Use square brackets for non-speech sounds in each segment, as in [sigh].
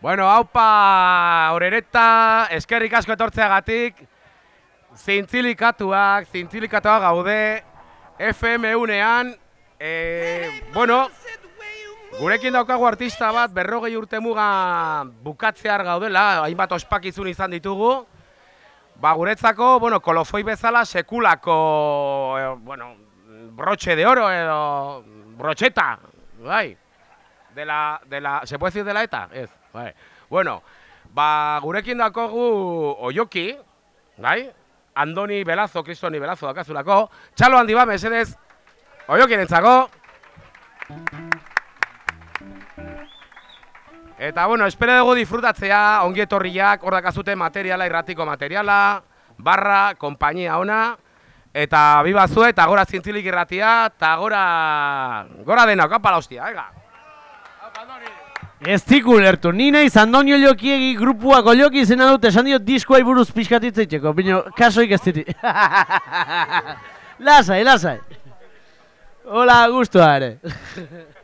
Bueno, haupa horereta, eskerrik asko etortzeagatik, zintzilikatuak, zintzilikatuak gaude, FM unean, e, bueno, gurekin daukagu artista bat, berrogei urte muga bukatzear gaudela, hainbat ospakizun izan ditugu, ba, guretzako, bueno, kolofoi bezala sekulako, e, bueno, broche de oro edo brocheta, bai, de la, de la, se puede decir de la ETA? Ez, bai. Bueno, ba, gurekin dakogu oioki, bai, Andoni Belazo, Kristoni Belazo dakazulako, txalo handi ba, mesedez, oioki nentzako. Eta, bueno, espero dugu disfrutatzea, ongi etorriak, hor dakazute materiala, irratiko materiala, barra, kompainia ona, eta biba zu eta gora zintzilik irratia, eta gora, gora dena, kapala hostia, ega. Ez tiku lertu, ni naiz Andonio Lokiegi grupuak olioki izena dut esan diot diskoai buruz pixkatitza itxeko, bino, kasoik ez diti. [laughs] lasai, lasai. Hola, guztua ere. [laughs]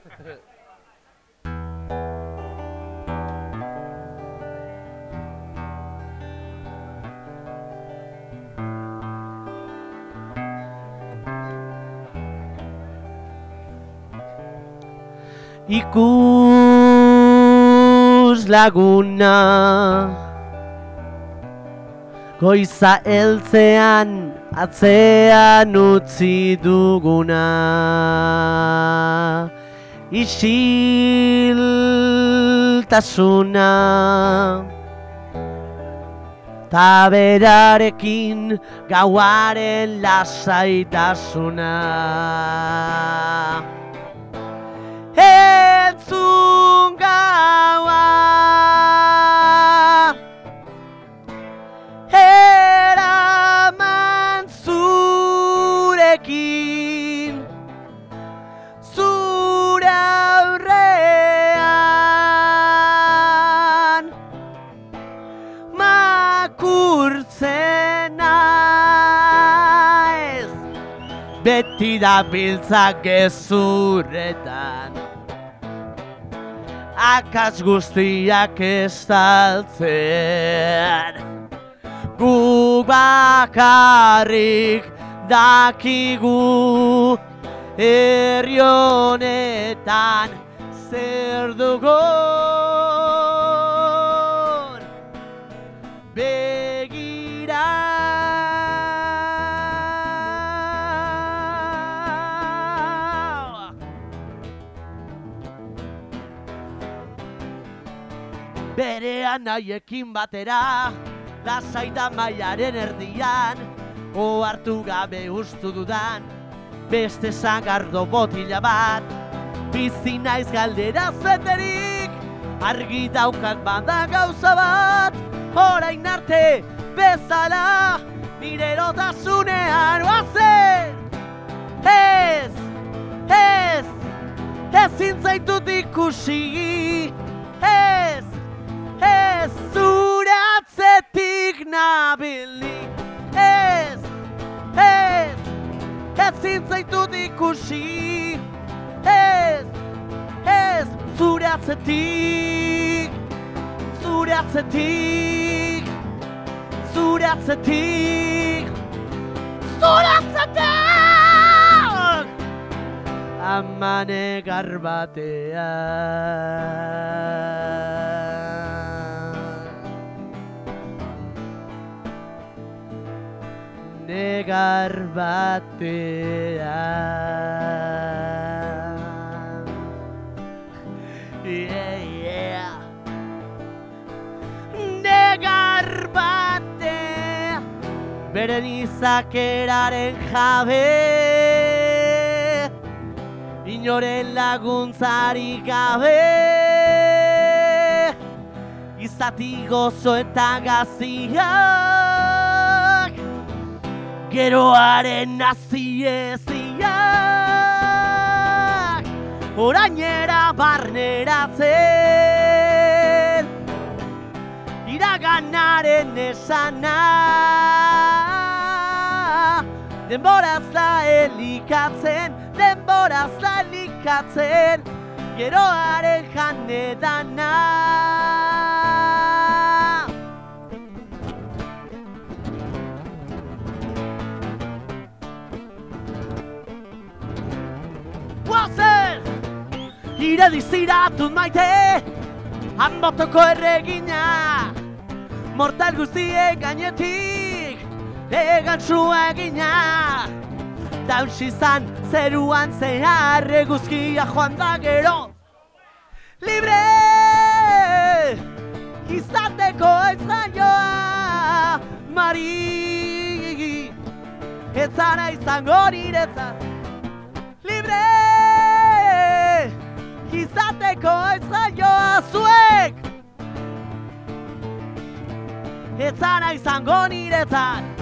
Laguna. Goiza eltzean atzean utzi duguna. Isiltasuna. Taberarekin gauaren lasaitasuna entzun gaua Eraman zurekin Zure aurrean. Makurtzen naiz. Beti da biltzak gezurretan akats guztiak estaltzen. Gu bakarrik dakigu herri honetan zer dugun Berean naiekin batera Lasaita maiaren erdian Oartu gabe ustu dudan Beste zagardo botila bat. Bizi naiz galdera zeterik Argi daukat bada gauza bat. Horain arte bezala Nire erotasunean oazen. Ez, ez, ezin zaitut ikusi. Ez, Ez zure atzetik nabili. Ez, ez, ez zintzaitut ikusi. Ez, ez, zure atzetik Zure atzetik Zure atzetik. Zure atzetik! Amane garbatean Negar batean. Yeah, yeah. Negar batean Beren izakeraren jabe. Inoren laguntzari gabe. Izati gozo eta gaziak Geroaren nazieziak Orainera barneratzen Iraganaren esana. Denbora za elikatzen Denbora za elikatzen Geroaren jane dana Geldi ziratut maite Hanbotoko erregina Mortal guztiek gainetik Egan sua egina. Dautsi zan zeruan zehar eguzkia joan da gero. Libre! Izateko etzaioa Mari. Etzara izango niretzat izateko etzaioa zuek! Etzara izango niretzat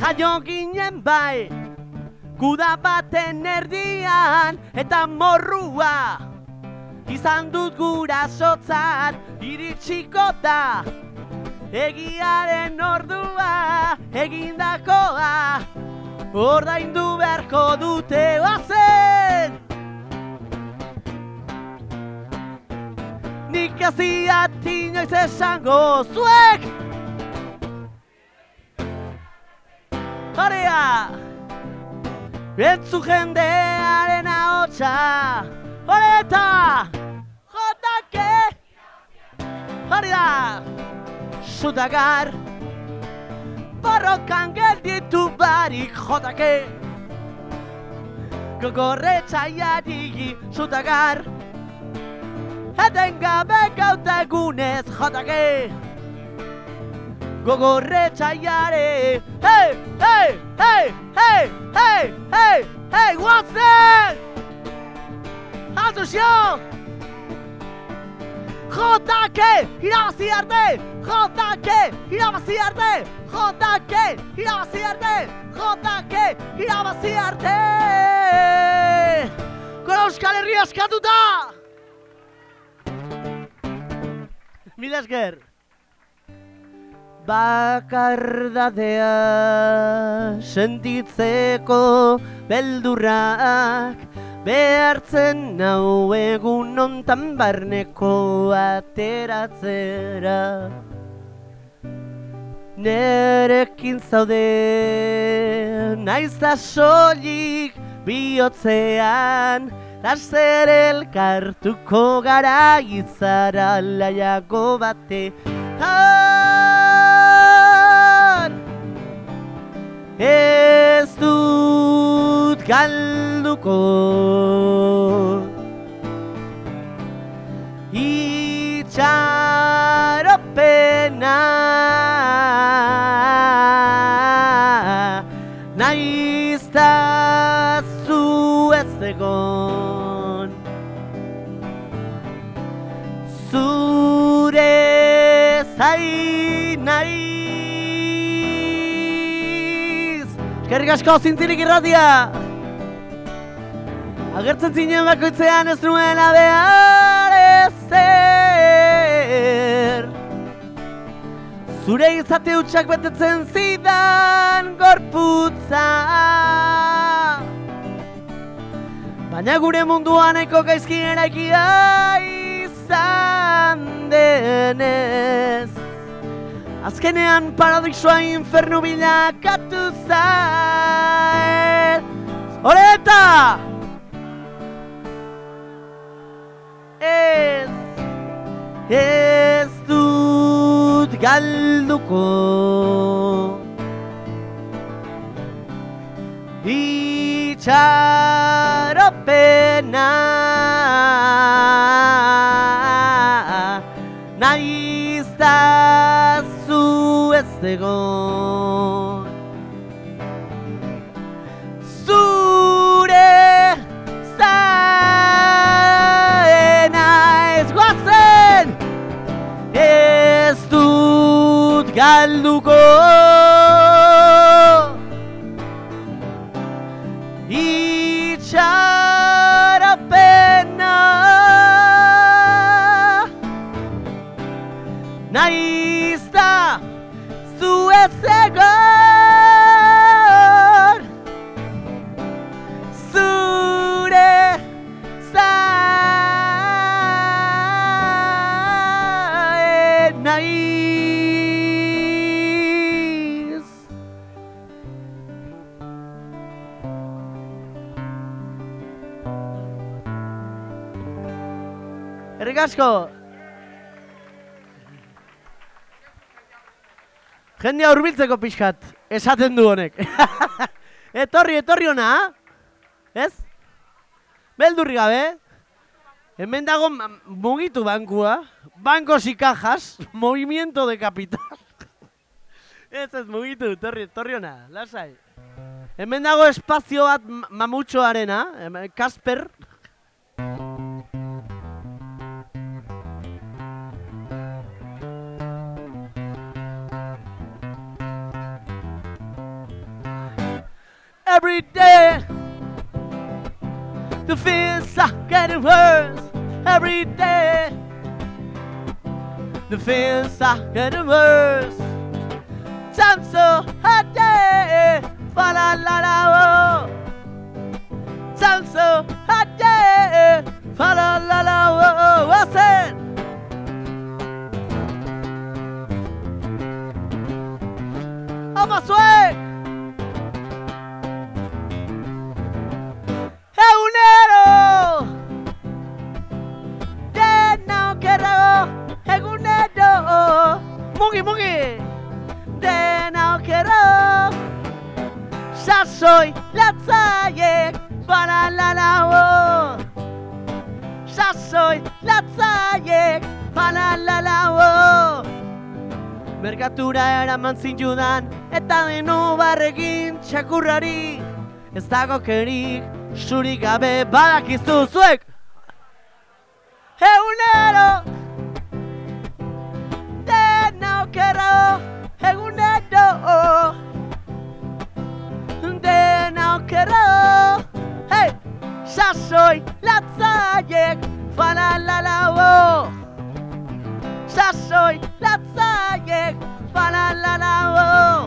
jaio ginen bai Guda baten erdian eta morrua Izan dut gura sotzat iritsiko da. Egiaren ordua egindakoa Ordaindu beharko dute bazen Nik ez diat inoiz esango zuek. Horea! Entzu jendearen ahotsa Horeta! Jotake! Hori da! Zutagar! Barrokan gelditu barik jotake! Gogorre txaiarigi zutagar! Eten gabe gauta egunez jotake! gogorre txaiare Hey, hey, hey, hey, hey, hey, hey, guazen! Jotake, irabazi arte! Jotake, irabazi arte! Jotake, irabazi arte! Gora Euskal Herria eskatuta! Mila esker! bakardadea sentitzeko beldurrak behartzen nau egun ontan barneko ateratzera. Nerekin zaude naiz da solik bihotzean. Lazer elkartuko gara izara laiago bate. Ez dut galduko. Itxaropena Naiz da zu ez egon. Zure Eskerrik asko zintzirik irratia! Agertzen zinen bakoitzean ez nuen behar ezer. Zure izate utxak betetzen zidan gorputza. Baina gure munduan eko gaizki eraikia izan denez Azkenean paradixoa infernu bilakatu zain Horeta! Ez, ez dut galduko. Itxaropena. Naiz da egon Zure zaena ez guazen Ez dut galduko Errik asko! Jendea hurbiltzeko pixkat, esaten du honek. [laughs] etorri, etorri ona, ez? Beldurri gabe, hemen dago mugitu bankua, bankos y cajas, [laughs] movimiento de capital. [laughs] ez ez mugitu, etorri, etorri ona, lasai. Hemen dago espazio bat ma- mamutxoarena, Kasper. Every day The fears are getting worse every day. The fears are getting worse. Time so hot day. Fa la la la oh. Time so hot day. Fa la la la oh. What's it? I'm a swag. Mugi, mugi. Dena okerrago Sasoi latzaiek Para la la oh. Sasoi latzaiek Para la la oh. Merkatura eraman zintudan Eta denu barrekin txakurrari. Ez dago kerik Zurik gabe badakizu zuek. Egunero Sasoi latzaiek Fala la la oh. Sasoi latzaiek Fala la la oh.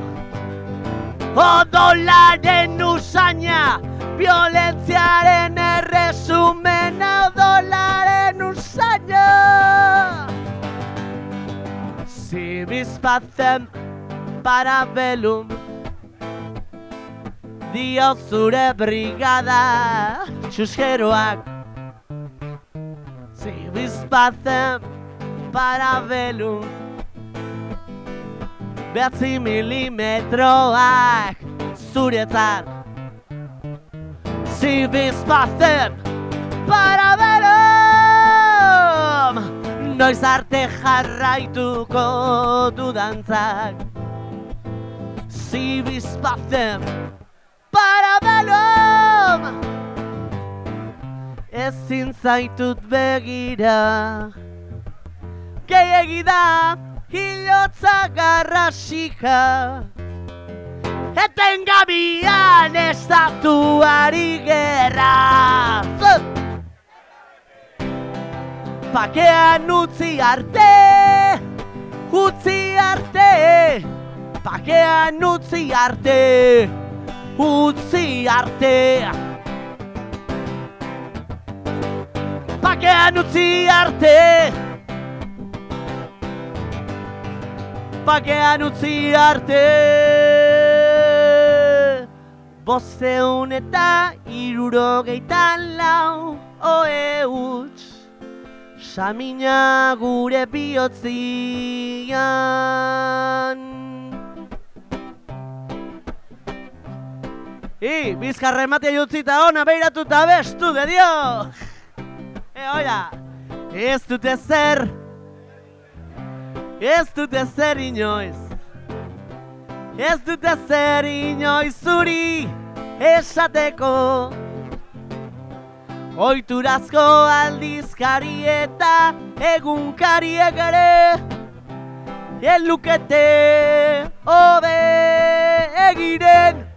Odolaren usaina Violentziaren erresumena Odolaren usaina Zibizpatzen parabelum Dio zure brigada Txuskeroak Zibizpatzen parabelum Behatzi milimetroak zuretzat Zibizpazen parabelum Noiz arte jarraituko dudantzak. Zibizpazen parabelum Ezin zaitut begira. Gehiegi da hilotza garrasika. Etengabian estatuari gerra Zup! Pakean utzi arte Utzi arte. Pakean utzi arte Utzi arte Pakean utzi arte. Pakean utzi arte. Bosteun eta irurogeitan lau. Oe huts Samina gure bihotzian. I, bizkarra ematea jutzita hona beiratuta bestu de dio E, oia, ez dute zer Ez dute zer inoiz Ez dute zer inoiz zuri esateko. Oiturazko aldizkari eta egunkariek ere Elukete hobe egiren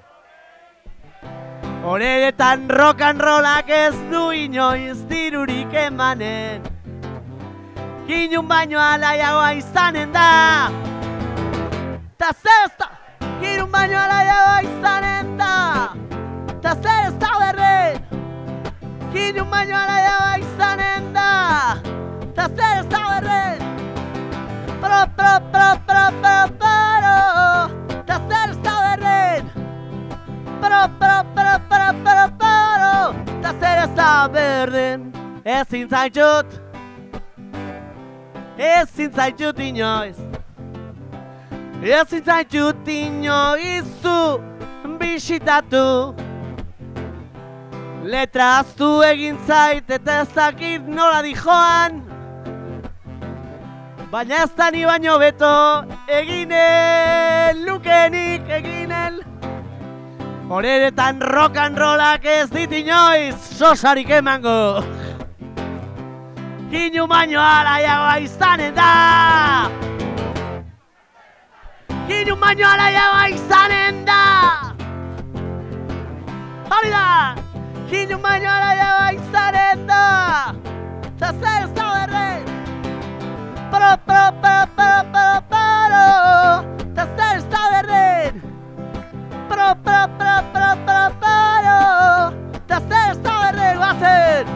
Horeetan rock and rollak ez du inoiz dirurik emanen. Kinun baino alaiagoa izanen da. Ta zer ez da Kinun baino alaiagoa izanen da. Ta zer ez da berre Kinun baino alaiagoa izanen da. Ta zer ez da berre. Prope pro, pro, pro, pro, ta zer ez da berdin. Pro, pro, pro, pro, pro, pro, ta zer ez da berdin. Ezin zaitut, ezin zaitut inoiz. Ezin zaitut inoiz zu bisitatu. Letra aztu egin zait eta ez dakit nola dijoan Baina ez da ni baino beto eginen lukenik eginen Horeretan rock and rollak ez dit inoiz sosarik emango. Ginu baino alaiagoa izanen da. Ginu baino alaiagoa izanen da. Hori da! Ginu baino alaiagoa izanen da. Eta zer ez da berren Pro, pro, pro, pro, pro, pro Eta zer ez Pro, pro, pro, pro, pro, pro. Eta zer ez da berren guazen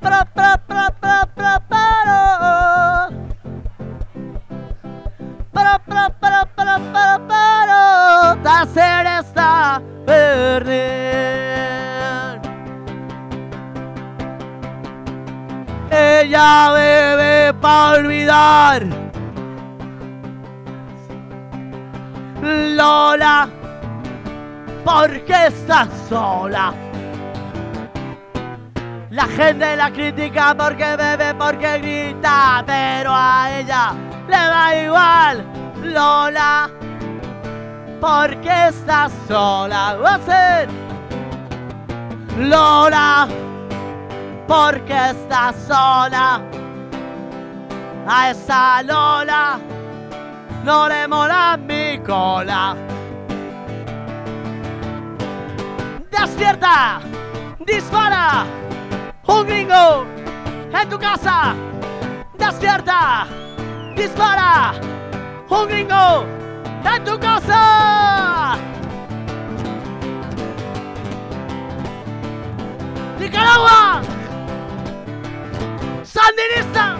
Pro, pro, pro, pro, pro, pro. Pro, pro, pro, pro, pro, pro. Ella bebe pa' olvidar. Lola, porque estás sola? La gente la critica porque bebe, porque grita, pero a ella le da igual. Lola, porque estás sola? Lola, porque estás sola. A esa Lola no le mola mi cola. Despierta, dispara, un gringo en tu casa. Despierta, dispara, un gringo en tu casa. Nicaragua, sandinista.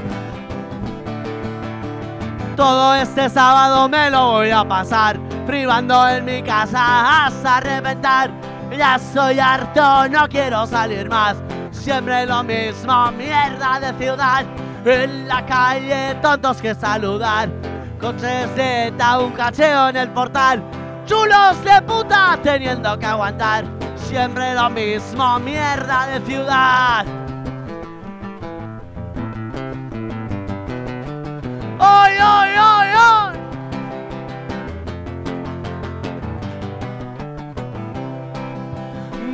Todo este sábado me lo voy a pasar privando en mi casa hasta reventar. Ya soy harto, no quiero salir más. Siempre lo mismo, mierda de ciudad. En la calle, tontos que saludar. Coches de un cacheo en el portal. Chulos de puta teniendo que aguantar. Siempre lo mismo, mierda de ciudad. ¡Ay, ay, ay, ay!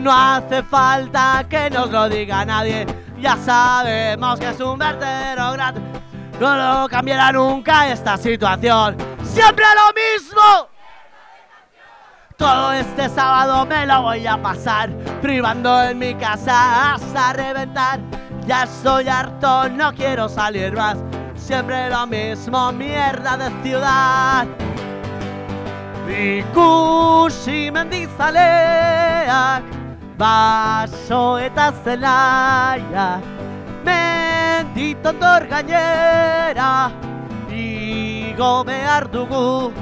No hace falta que nos lo diga nadie, ya sabemos que es un vertedero grande. No lo cambiará nunca esta situación, siempre lo mismo. Todo este sábado me lo voy a pasar privando en mi casa hasta reventar. Ya estoy harto, no quiero salir más. Siempre lo mismo, mierda de ciudad. Baso eta zelaia Menditontor gainera Igo behar dugu.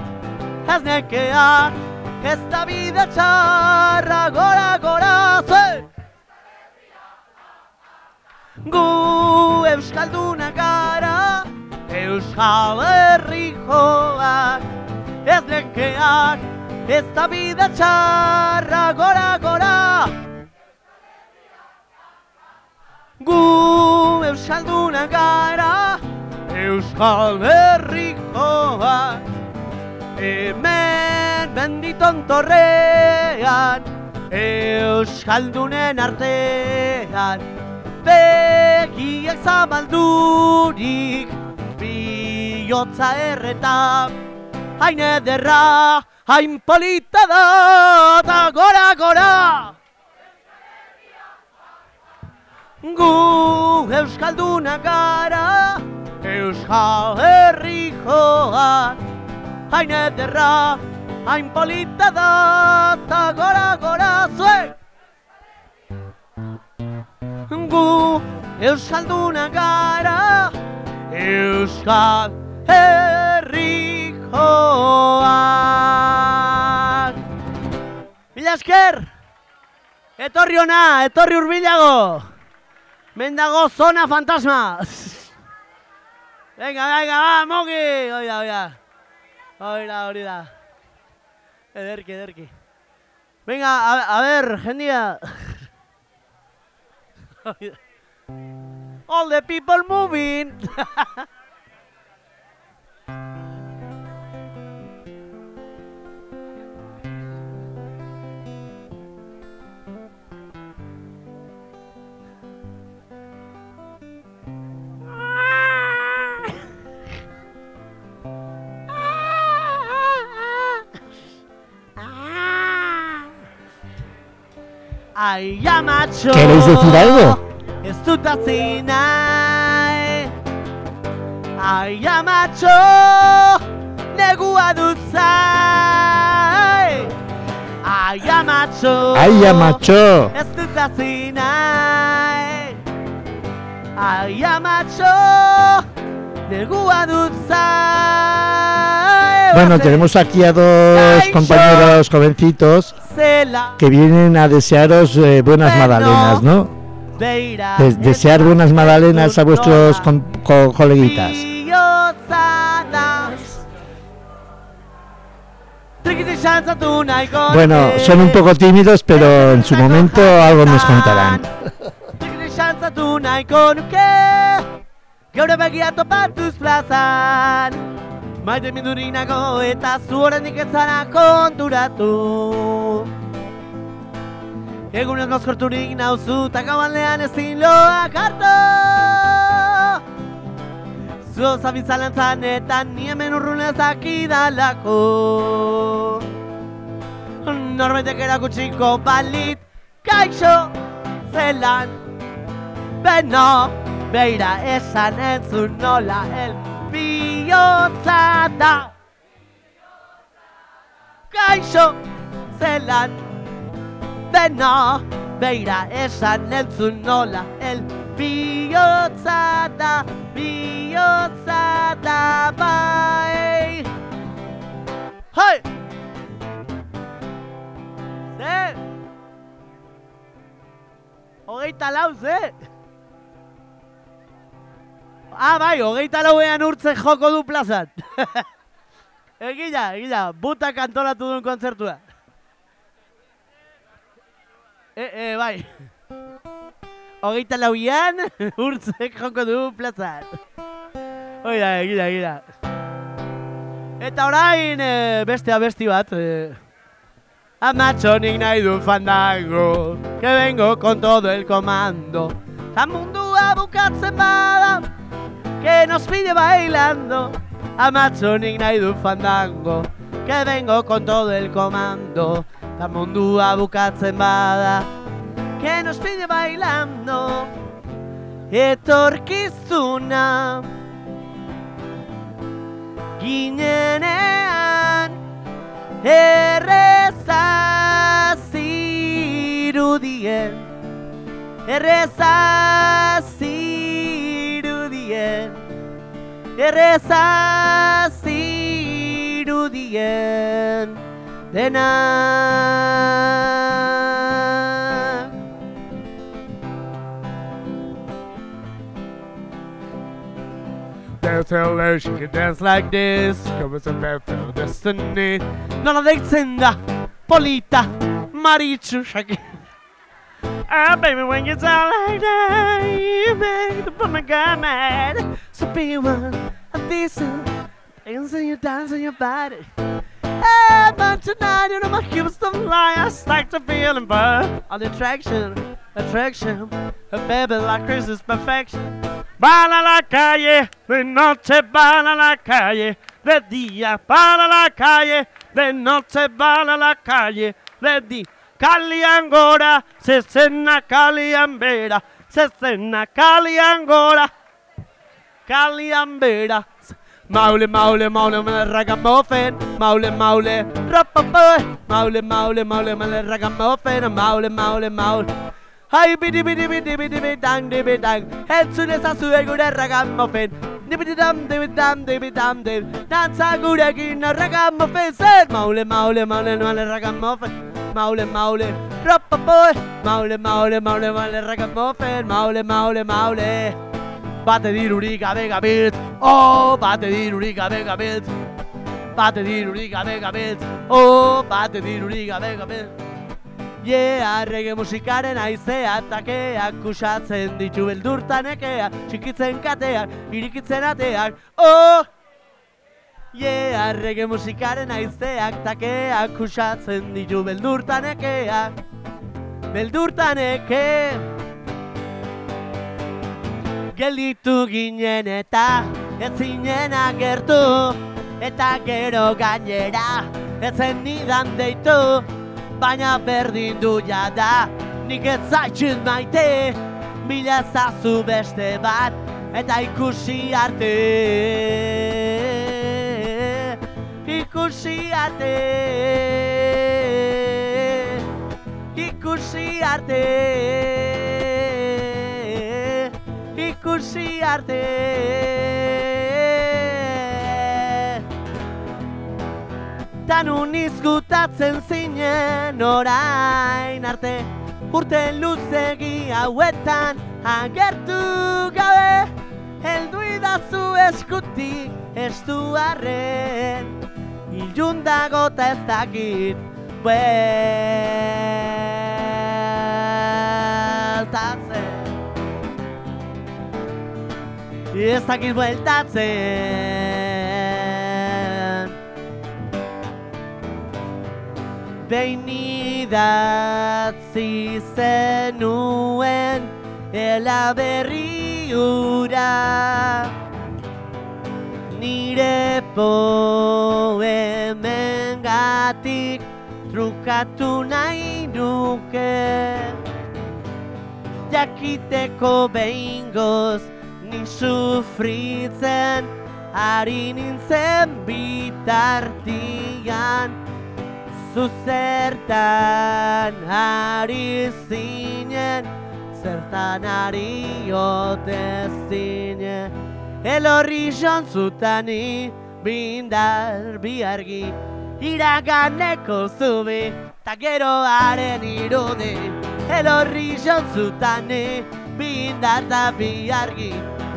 Ez nekea Ez da bide txarra Gora, gora, ze Gu euskaldunak gara Euskal Herrikoak Ez nekeak Ez da bide txarra Gora, gora. Gu euskaldunak gara Euskal Herrikoak Hemen benditon torrean Euskaldunen artean. Begiak zabaldurik Biotza erreta Hain ederra, hain polita da Ta gora, gora. Gu Euskaldunak gara Euskal Herrikoak hain ederra, hain polita da, ta gora gora zuek. Gu Euskalduna gara, Euskal Herri joan. Mila esker! Etorri ona, etorri urbilago! Mendago zona fantasma! Venga, venga, va, mogi! Oida, oida. Oida, hori da. Ederki, ederki. Venga, a, a ver, jendia. [laughs] All the people moving. [laughs] Ai, ya macho. ¿Queréis decir algo? Ez dut atzi nahi Ai, ya macho Negua dut zai Ai, ya macho ¡Ay, ya macho! Ez dut atzi nahi Ai, ya macho Negua dut zai Bueno, tenemos aquí a dos compañeros jovencitos que vienen a desearos eh, buenas magdalenas, ¿no? Des- desear buenas magdalenas a vuestros co- coleguitas. Bueno, son un poco tímidos, pero en su momento algo nos contarán. Maite mindurik nago eta zu oraindik ez zara konturatu. Egunez mozkorturik nauzu eta gaualdean ezin loak hartu. Zu zabitzalantzan eta ni hemen urrunez dakidalako. Norbaitek erakutsiko balit Kaixo zelan Beno Beira esan entzun nola el bihotza da Kaixo zelan Beno Beira esan entzun nola el bihotza da Bihotza da bai Hai! Ze? Hogeita lau, ze? Ah, bai, hogeita lauean urtze joko du plazan. [laughs] egila, egila, butak antolatu duen kontzertua. E, e, bai. Hogeita lauean [laughs] urtzek joko du plazan. Oida, egila, egila. Eta orain eh, beste abesti bat. Eh, Amatxo nik nahi du fandango Que vengo con todo el comando Ta mundua bukatzen bada Que nos pide bailando Amatxo nik nahi du fandango Que vengo con todo el comando Ta mundua bukatzen bada Que nos pide bailando Etorkizuna Ginenean Erreza zirudien Erreza zirudien துதிய சீடுதிய தெனா dance hello, she can dance like this. Come as a map for destiny. None of they send polita, marichu, shaking. Ah, baby, when you talk like that You make the woman go mad. So be one, a decent your dance on your body. Hey, but tonight you know my hips don't lie. I start to feeling but On the attraction, attraction. A baby like Chris is perfection. Para la calle, de noche para la calle, de día para la calle, de noche para la calle, de día. Caliangora, se cena caliambera, se cena caliangora, caliambera. Maule, maule, maule, me ragamuffin, maule, maule, rapapoy, maule, maule, maule, me ragamuffin, maule, maule, maule. Hai bidi bidi bidi bidi bidi dang dibi dang. Entzun ezazue gure ragamuffin. Dibidi dam dibidi dam dibidi dam dib Dantza gurekin ragamuffin. Zer maule maule maule maule ragamuffin Maule maule Ropapoe Maule maule maule maule ragamuffin Maule maule maule. Bate dirurik gabe gabiltz Oh, bate dirurik gabe gabiltz Bate dirurik gabe gabiltz Oh, bate dirurik gabe gabiltz Yeah, reggae musikaren aizea takeak kusatzen ditu beldurtan ekea Txikitzen kateak, irikitzen ateak, oh! Yeah, reggae musikaren aizeak takeak kusatzen ditu beldurtan ekea Beldurtan eke. Gelditu ginen eta ez zinen agertu Eta gero gainera ez nidan deitu Baina berdin du jada nik ez zaitxut maite. Mila zazu beste bat eta ikusi arte Ikusi arte Ikusi arte Ikusi arte Tanun izkutatzen zinen orain arte Urte luzegi hauetan agertu gabe. Heldu idazu eskutik ez du arren Ilun dago ta ez dakit Bueltatzen Ez dakit bueltatzen Behin idatzi zenuen Ela berri ura Nire poemen gatik Trukatu nahi nuke. Jakiteko behingoz Ni sufritzen Ari nintzen bitartian. Zuzertan ari zinen Zertan ari ote zinen. Elorri jontzutani bindar biargi Iraganeko zubi ta geroaren irudi Elorri jontzutani bindar da biargi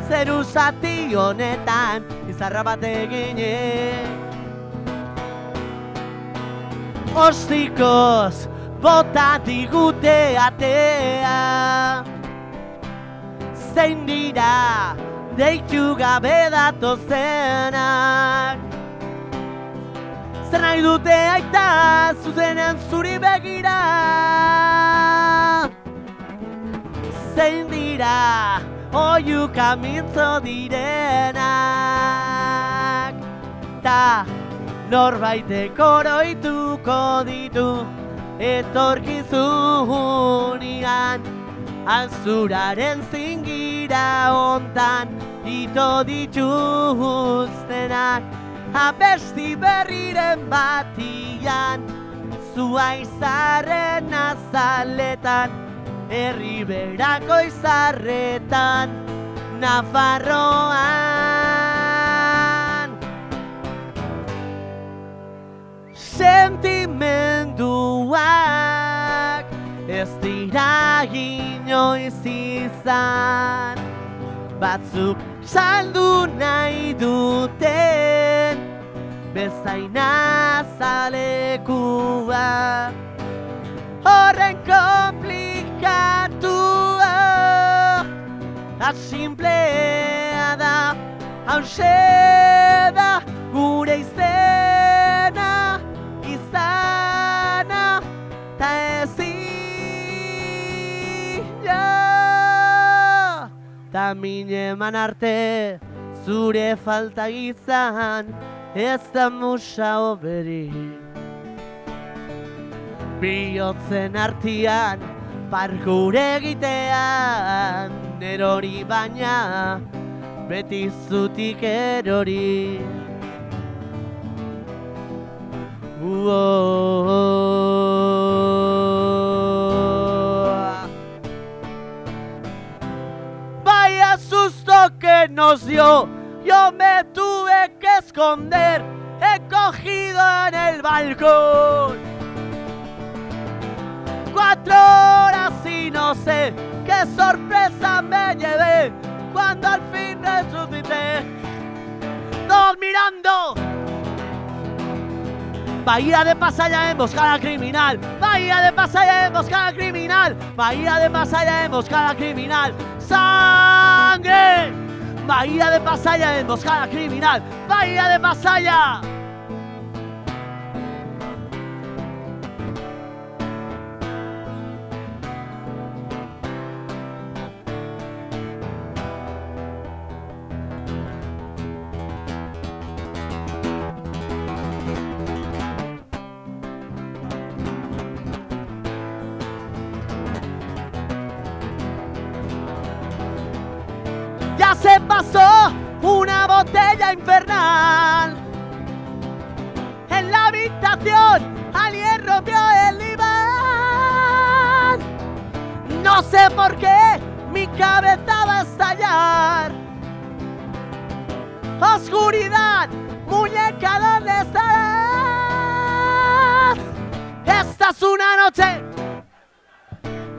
Zeru zati honetan izarra bat eginen Ostikoz bota digute atea Zein dira deitu gabe datozenak. Zer nahi dute aita zuzenean zuri begira? Zein dira oiu kamintzo direnak? Ta norbaitek oroituko ditu etorkizunian Anzuraren zingira ontan ito dituztenak. Abesti berriren batian Zua izarren azaletan Herriberako izarretan Nafarroan. Sentimenduak ez dira inoiz izan Batzuk saldu nahi duten Bezaina zalekua Horren komplikatua Asimplea da Hauxe da Ta mine eman arte zure falta izan Ez da musa oberi. Biotzen artian parkure egitean Erori baina beti zutik erori. Uooo nos dio. Yo me tuve que esconder, he cogido en el balcón. Cuatro horas y no sé qué sorpresa me llevé cuando al fin resucité. Todos mirando. Bahía de Pasaya en busca criminal. Bahía de Pasaya en busca criminal. Bahía de Pasaya en busca criminal. ¡Sangre! Bahía de Pasaya en busca criminal. Bahía de Pasaya. Infernal. En la habitación alguien rompió el imán. No sé por qué mi cabeza va a estallar. Oscuridad, muñeca, ¿dónde estarás? Esta es una noche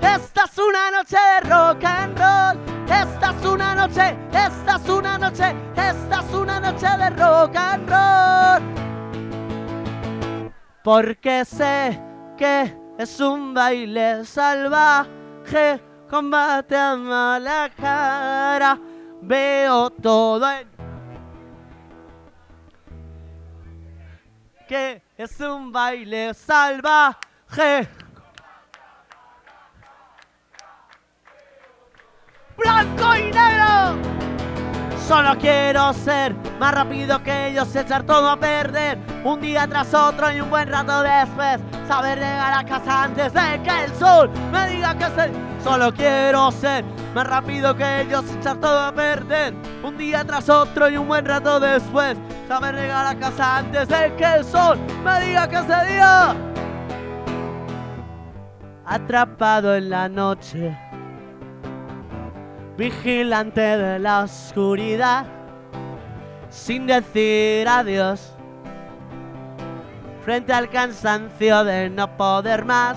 esta es una noche de rock and roll. Esta es una noche, esta es una noche, esta es una noche de rock and roll. Porque sé que es un baile salvaje, combate a mala cara. Veo todo en que es un baile salvaje. Blanco y negro. Solo quiero ser más rápido que ellos, echar todo a perder. Un día tras otro y un buen rato después. Saber llegar a casa antes de que el sol me diga que se. Solo quiero ser más rápido que ellos, echar todo a perder. Un día tras otro y un buen rato después. Saber llegar a casa antes de que el sol me diga que ese día. Atrapado en la noche vigilante de la oscuridad, sin decir adiós, frente al cansancio de no poder más,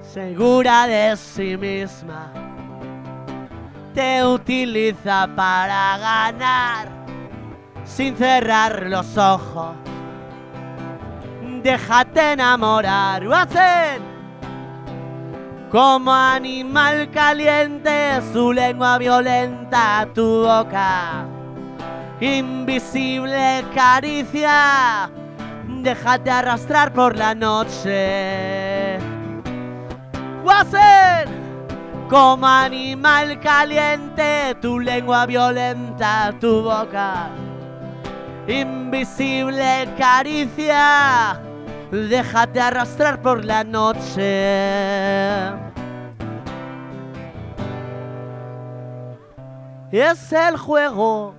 segura de sí misma, te utiliza para ganar, sin cerrar los ojos. Déjate enamorar, Watson como animal caliente, su lengua violenta, tu boca. Invisible caricia, déjate arrastrar por la noche. Wasen, como animal caliente, tu lengua violenta, tu boca. Invisible caricia, déjate arrastrar por la noche. Es el juego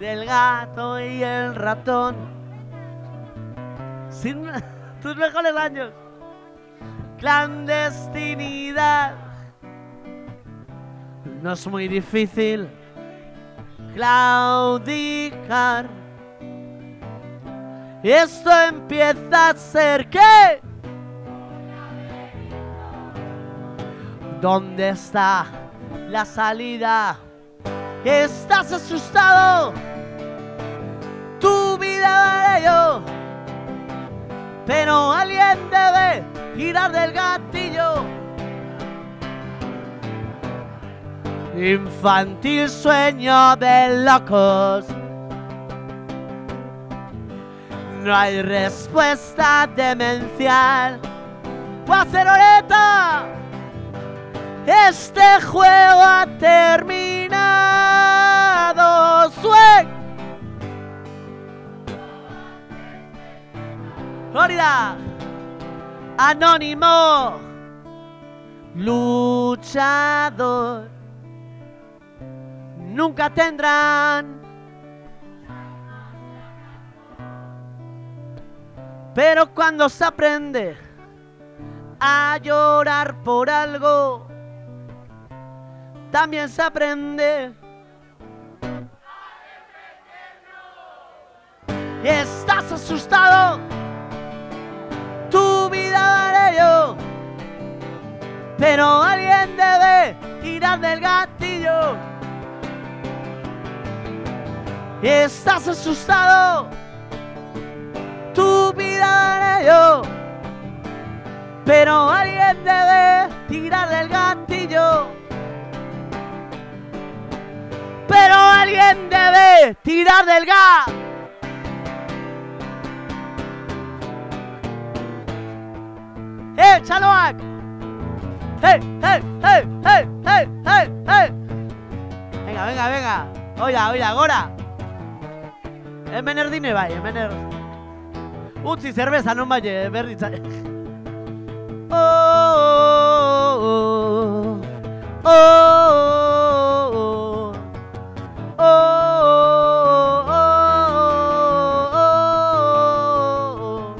del gato y el ratón. Sin [laughs] tus mejores años. Clandestinidad. No es muy difícil claudicar. Esto empieza a ser qué? ¿Dónde está la salida? ¿Estás asustado? Tu vida vale yo. Pero alguien debe girar del gatillo. Infantil sueño de locos. No hay respuesta demencial. ¡Guaceroleta! Este juego ha terminado. ¡Swing! Florida. Anónimo. Luchador. Nunca tendrán Pero cuando se aprende a llorar por algo, también se aprende a Estás asustado, tu vida vale pero alguien debe tirar del gatillo. Estás asustado tu vida vale yo, pero alguien debe tirar del gatillo. Pero alguien debe tirar del gas. ¡Eh, chaloak! ¡Eh, eh, eh, eh, eh, eh! Venga, venga, venga. Oia, oia, gora. Hemen erdine bai, hemen er... Utzi zerbeza non bai, eh, berditza. Oh, oh, oh, oh, oh, oh. Oh, oh, oh, oh, oh.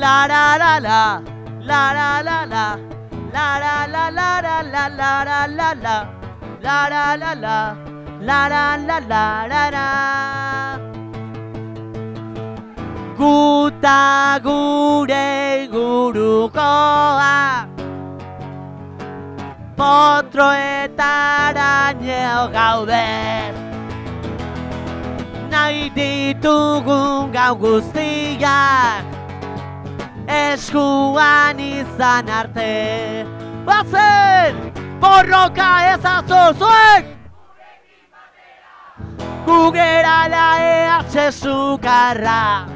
La la, la la la la, la la la la la la la la la la, la la la la, la la la la la la. Guta gure gurukoa Potroetaraino gaude Nahi ditugun gau guztiak Eskuan izan arte Bazen! Borroka ezazu zuek! Gugera da EH sukarra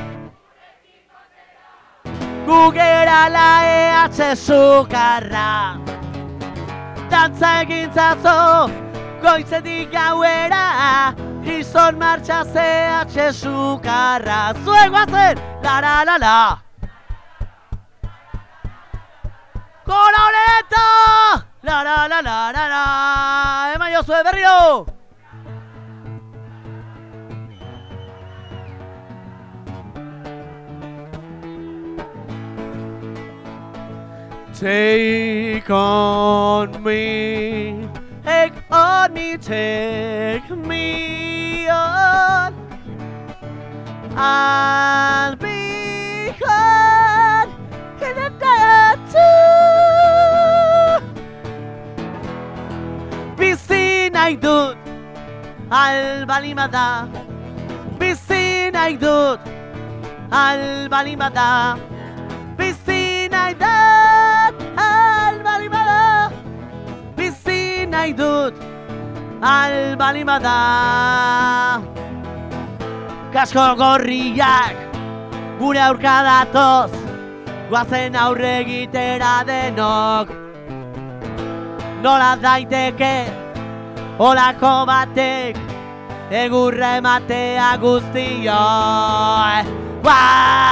Gugera la EH sukarra Dantza egintzazu Goizetik gauera Gizon martxa CH sukarra Zuek guazen! La la la la honeta! La la la la la la Eman jozue berriro! Take on me, take on me, take me on. I'll be gone in a day or two. Bizi nahi dut, albalimada. Bizi nahi dut, albalimada. Kasko gorriak, gure aurka datoz, guazen aurre egitera denok. Nola daiteke, olako batek, egurra ematea guztioi. Bai!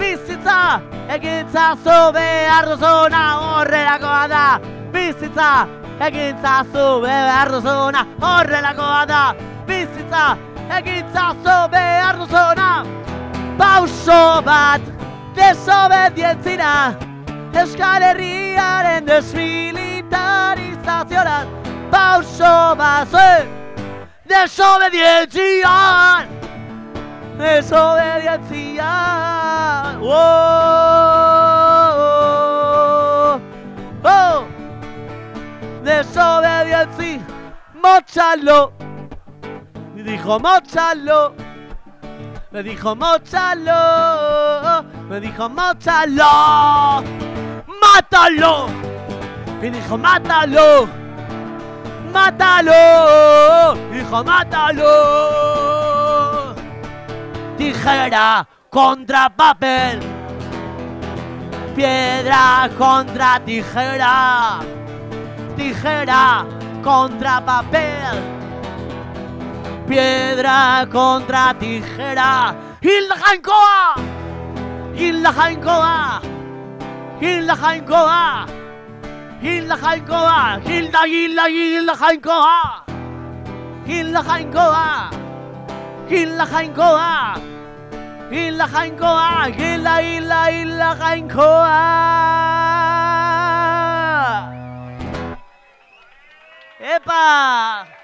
bizitza, egintza zu behar duzuna Horrelakoa da, bizitza, egintza zu behar duzuna Horrelakoa da, bizitza, egintza zu behar duzuna Pauso bat, desobedientzina Euskal Herriaren desmilitarizazioan. Pauso bat, desobedientzian Desobedientzian oh, oh, oh. desobedientzi, mochalo. Me dijo mochalo, me dijo mochalo, me dijo mochalo, mátalo. Me dijo mátalo, mátalo, dijo mátalo. Tijera contra papel, piedra contra tijera, tijera contra papel, piedra contra tijera. Hilda Jainkoa, Hilda Jainkoa, Hilda Jainkoa, Hilda Jainkoa, Hilda, Hilda, Hilda Jainkoa, Hilda Jainkoa, Hilda Jainkoa. Hilda Jainkoa, Hilda, Hilda, Hilda Jainkoa. Epa!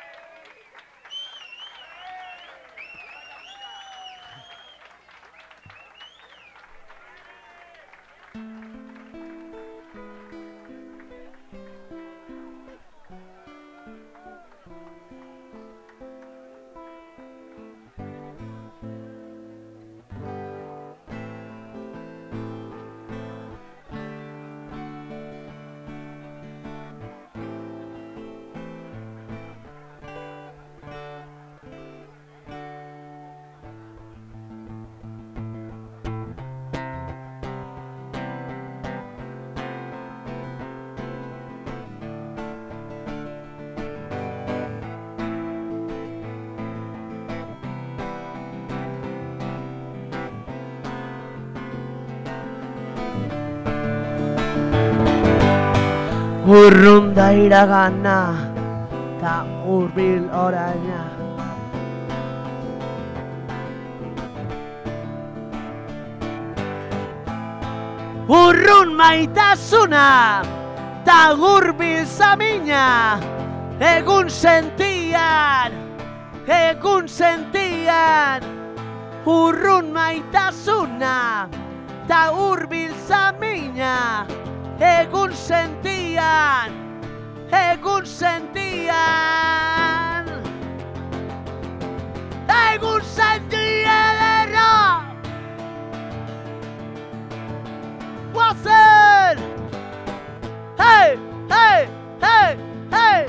Urrun da iragana, ta urbil oraina. Urrun maitasuna, ta gurbil zamina, egun sentian, egun sentian. Urrun maitasuna, ta urbil zamina, egun sentian, egun sentian. Egun sentian erra! Guazen! Hey, hey, hey, hey!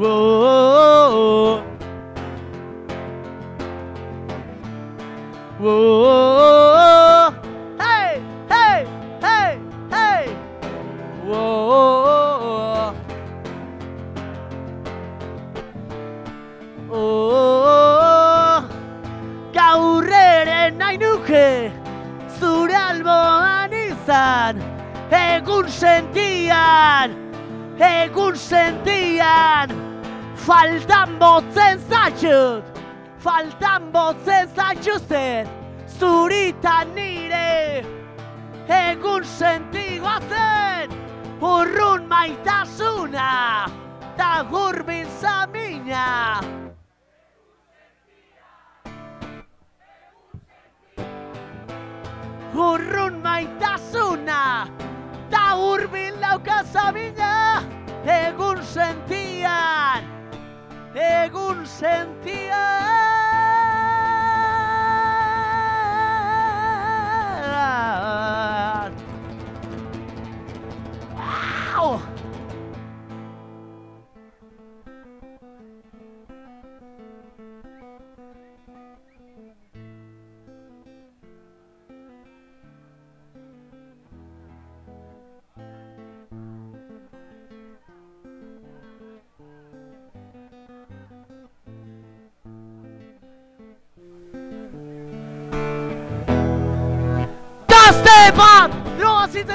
Whoa, dauka zamina egun sentian. Egun sentian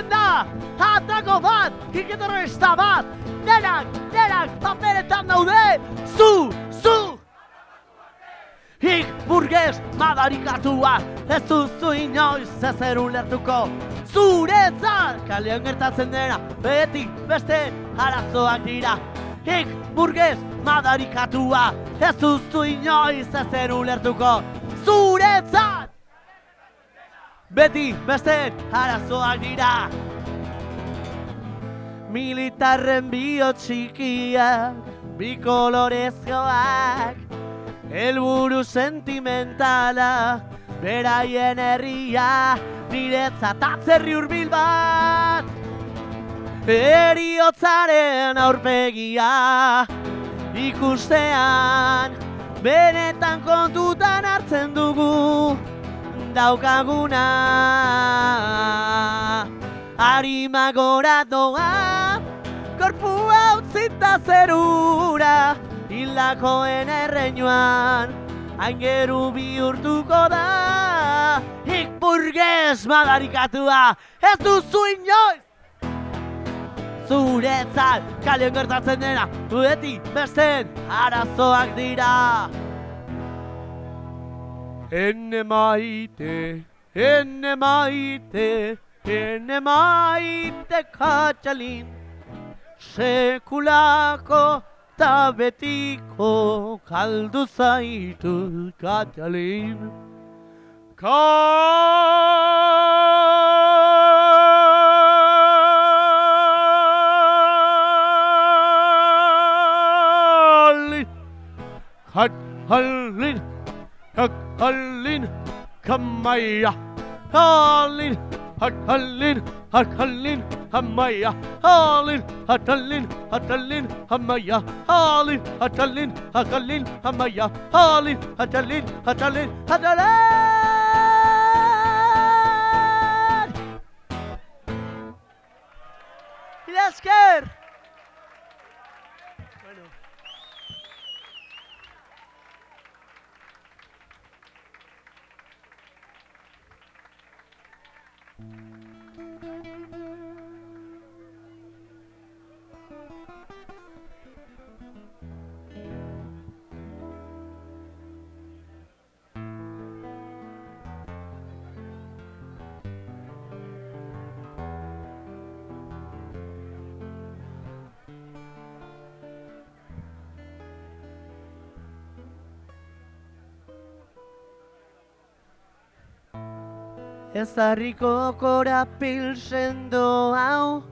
Da! Atako bat! Iketerrorista bat! Denak, denak paperetan daude! Zu, zu! Hik burgez madarikatua Ez duzu inoiz ezer ulertuko Zuretzat kalean gertatzen dena Beti beste arazoak dira Hik burgez madarikatua Ez duzu inoiz ezer ulertuko Zuretzat Beti beste arazoak dira militarren bihotxikiak, bi kolorezkoak, helburu sentimentala, beraien herria, niretzat atzerri hurbil bat. Eriotzaren aurpegia ikustean, benetan kontutan hartzen dugu daukaguna. Arima gora doa, korpua utzita zerura, hildakoen erreinuan, aingeru bihurtuko da. Ik burgez madarikatua, ez duzu inoiz! Zuretzat, kalean gertatzen dena, beti besten arazoak dira. Ene maite, ene maite, ene maite katxalin, sekulako ta betiko kaldu zaitu katxalin. Kalin, Kalin, Hallin Kamaya Hallin Hallin Hallin Hamaya Hallin Hallin Hallin Hamaya Hallin Hallin Hallin Hamaya Hallin Hallin Ez harriko korapil sendo hau,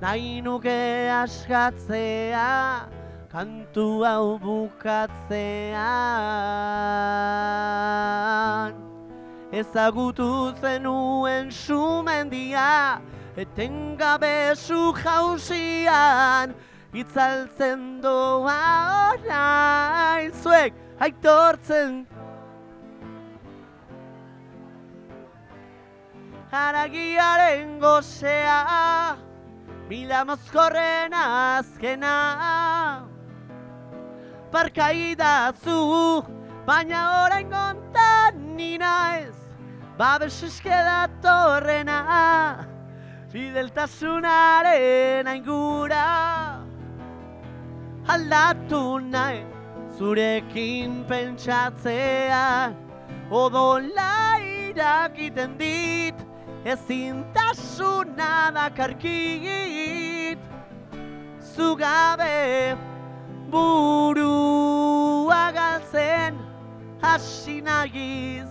nahi nuke askatzea, kantu hau bukatzean. Ezagutu zenuen sumendia, etengabe zu jauzian, itzaltzen doa orain zuek aitortzen Haragiaren gozea, mila mozkorren azkena. Barkaidazu, baina orain gontan nina ez, babes eske datorrena, fideltasunaren aingura. Aldatu nahi, zurekin pentsatzea, odola irakiten dit, ezintasuna dakarkit Zugabe burua galtzen hasi nagiz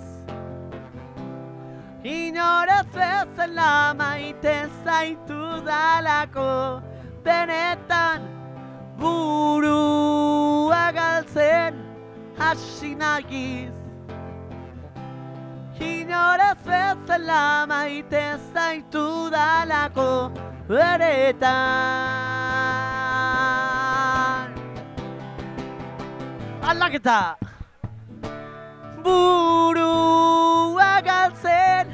Inoraz bezala maite zaitu dalako Benetan burua galtzen hasi nagiz Inoraz bezala maite zaitu dalako beretan Aldaketa! Burua galtzen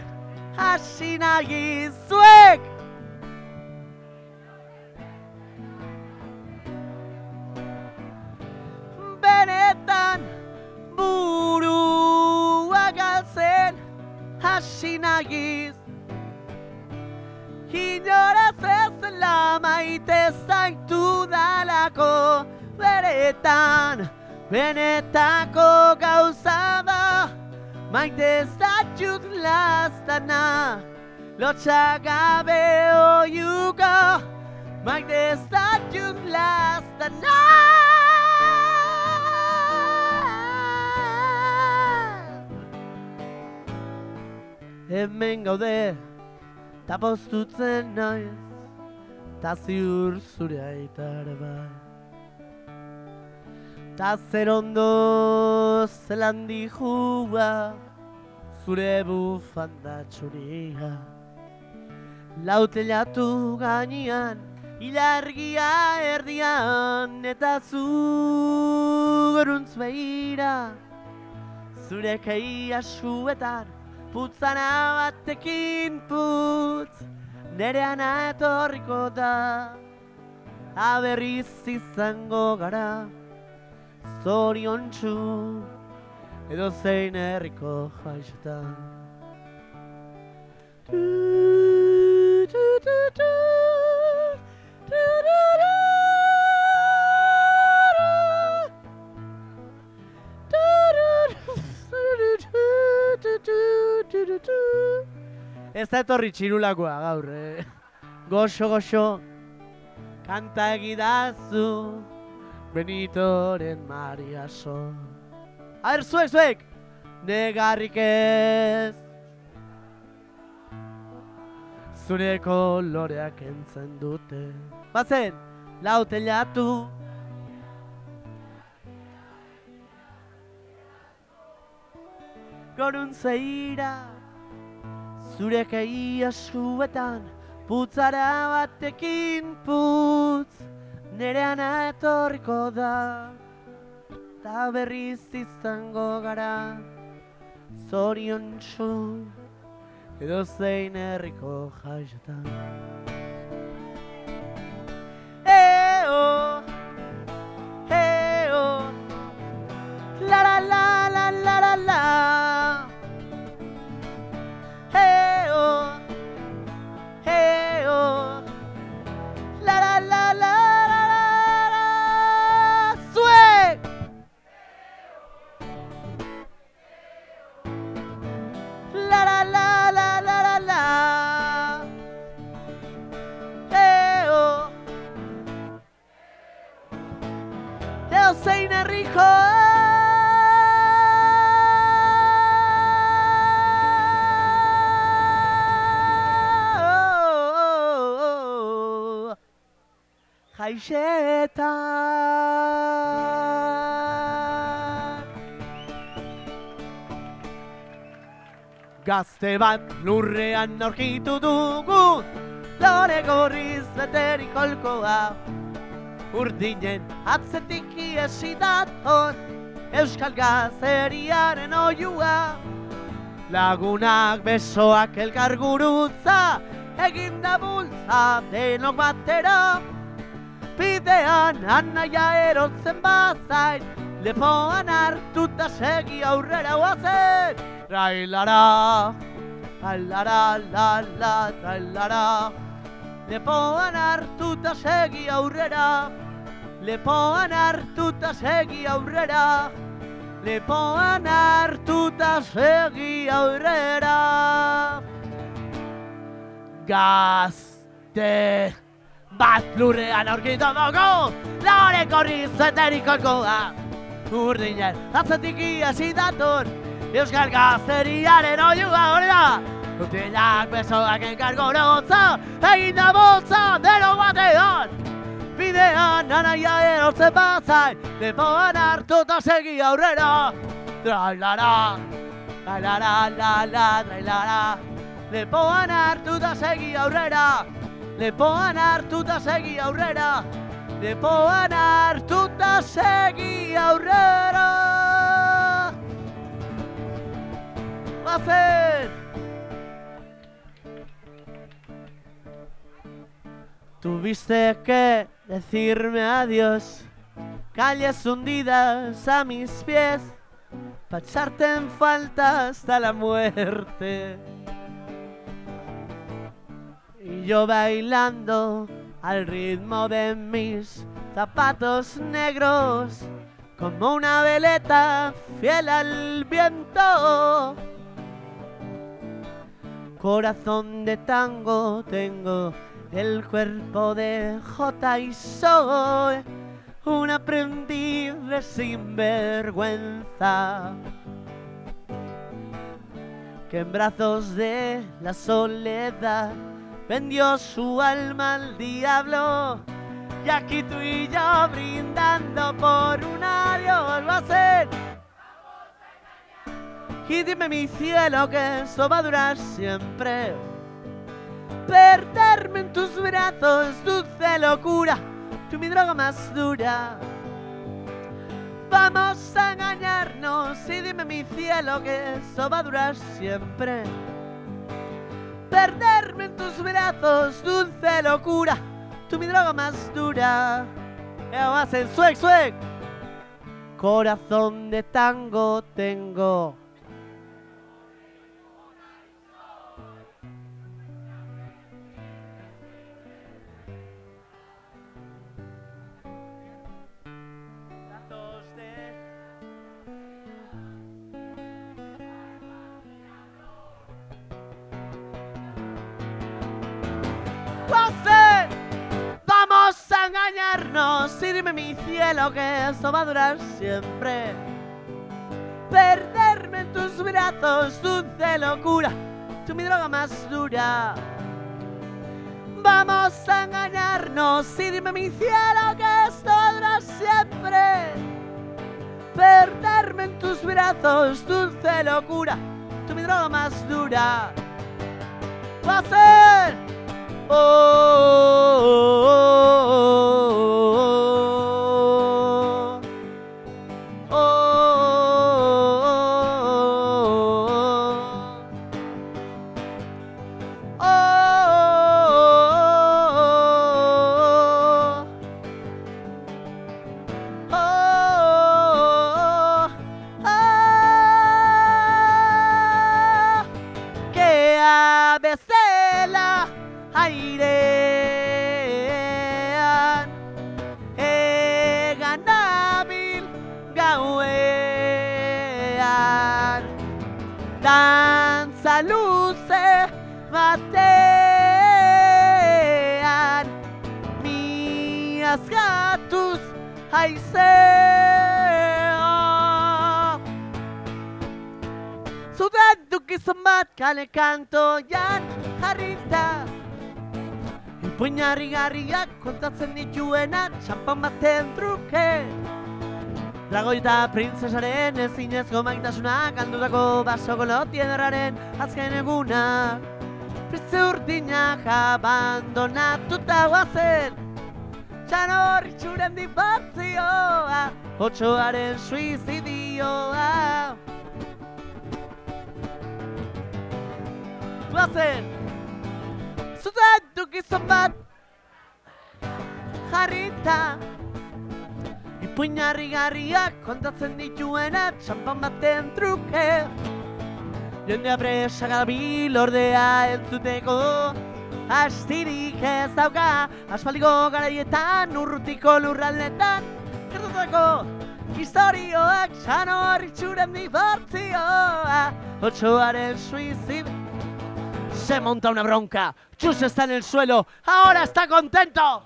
hasi nahi zuek! Hasi nagiz Inoraz ezela maite zaitu dalako beretan Benetako gauza da. Maite zaitut lastana Lotxagabe oiuka maite zaitut lastana Hemen gaude, tapoztutzen naiz Ta ziur zure aita ere bai. Ta zer ondo zelan dijua Zure bufanda txuria. Lautelatu gainean Ilargia erdian Eta zu goruntz behira Zure keia suetan Putzana batekin putz Nereana etorriko da Aberriz izango gara Zorion txu Edo zein herriko jaixetan Du, du, du, du, du, du, du, Ez da etorri txirulakoa gaur, eh? Goxo, goxo, kanta egidazu, Benitoren Mariaso. Aber, zuek, zuek, negarrik ez. Zure koloreak entzen dute. Bazen, laute latu. Gorun zeira, zure keia suetan, putzara batekin putz, nerean etorriko da, ta berriz izango gara, zorion txu, edo zein herriko jaixetan. Eo, eo, la la la la la la la. Jaixetan Gazte bat lurrean aurkitu dugu Lore gorriz beterik holkoa Urdinen atzetik iesi dator Euskal gazeriaren oiua. Lagunak besoak elkar gurutza Egin da bultza denok batera Bidean anaia erotzen bazain Lepoan hartuta segi aurrera oazen Trailara, trailara, la la, trailara Lepoan hartuta segi aurrera Lepoan hartuta segi aurrera. Lepoan hartuta segi aurrera. Gazte bat lurrean aurkitu dugu Lore korri zeteriko da Urdinen atzetik iasi dator Euskal gazteriaren oiua hori da. Utilak besoak enkargo rotza Egin da boltza dero batean. Bidean anaia erortzen batzai Lepoan hartuta segi aurrera. Trailara Trailara la la trailara. Lepoan hartuta segi aurrera Lepoan hartuta segi aurrera. Lepoan hartuta segi aurrera. Bazen! Tuviste que decirme adiós. Calles hundidas a mis pies. Pa' echarte en falta hasta la muerte Y yo bailando al ritmo de mis zapatos negros Como una veleta fiel al viento. Corazón de tango tengo el cuerpo de J y soy un aprendiz de sinvergüenza que en brazos de la soledad vendió su alma al diablo. Y aquí tú y yo brindando por un adiós a ser. Y dime mi cielo que eso va a durar siempre. Perderme en tus brazos, dulce locura, tú mi droga más dura. Vamos a engañarnos y dime mi cielo que eso va a durar siempre. Perderme en tus brazos, dulce locura, tú mi droga más dura. Ahora hacen suec, suec. Corazón de tango tengo. Y dime mi cielo que eso va a durar siempre. Perderme en tus brazos, dulce locura, tú mi droga más dura. Vamos a engañarnos dime mi cielo que esto va a durar siempre. Perderme en tus brazos, dulce locura, tú mi droga más dura. Va a ser Oh, oh, haizea Zudran dukizan bat kale kantoian jarrita Ipuinarri garriak kontatzen dituena txampan baten truke Dragoi eta printzesaren ezinezko maitasuna Kaldutako basoko lotiederraren azken eguna. Pritze urdinak abandonatuta guazen Txano horritxuren dibortzioa Otsoaren suizidioa. Guazen Zuzen dukizan bat Jarrita. Ipuinarri garriak kontatzen dituena Txampan baten truke. Jendea presa gabil ordea entzuteko Astirik ez dauka Aspaldiko garaietan urrutiko lurraldetan Gertatutako Historioak txano horritxuren dibortzioa Otsoaren suizid Se monta una bronca Chus está en el suelo Ahora está contento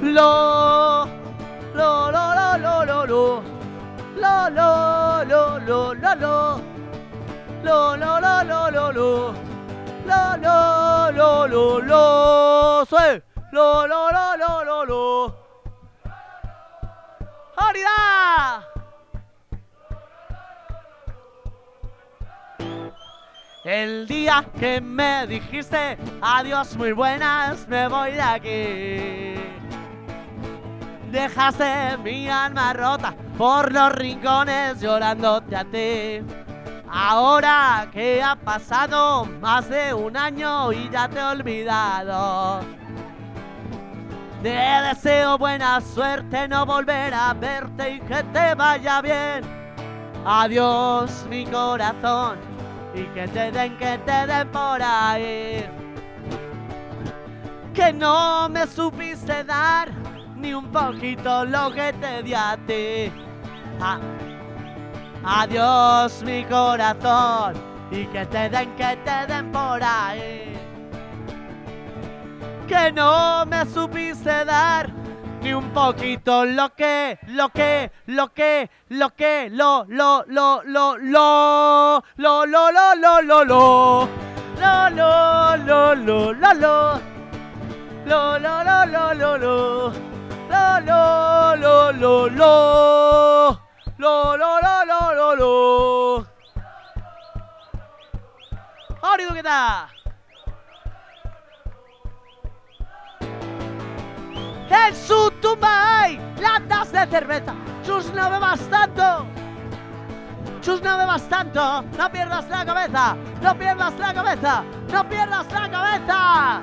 Lo Lo lo lo lo lo lo Lo lo lo lo lo lo Lo lo lo lo lo lo Lo lo lo lo Sí Lo lo lo lo lo lo. El día que me dijiste adiós muy buenas, me voy de aquí. Dejaste mi alma rota por los rincones llorándote a ti. Ahora que ha pasado más de un año y ya te he olvidado. Te deseo buena suerte, no volver a verte y que te vaya bien. Adiós mi corazón y que te den, que te den por ahí. Que no me supiste dar ni un poquito lo que te di a ti. Ah, Adiós mi corazón y que te den, que te den por ahí. Que no me supiste dar ni un poquito lo que, lo que, lo que, lo que, lo, lo, lo, lo, lo, lo, lo, lo, lo, lo, lo. Lo lo lo lo lo lo Lo lo lo lo lo lo Lo lo lo lo lo Lo lo lo lo Hori duketa! Jesús, tu mai, latas de cerveza. Chus, no bebas tanto. Chus, no bebas tanto. No pierdas la cabeza. No pierdas la cabeza. No pierdas la cabeza.